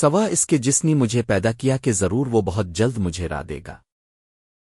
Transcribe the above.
سوا اس کے جس نے مجھے پیدا کیا کہ ضرور وہ بہت جلد مجھے را دے گا۔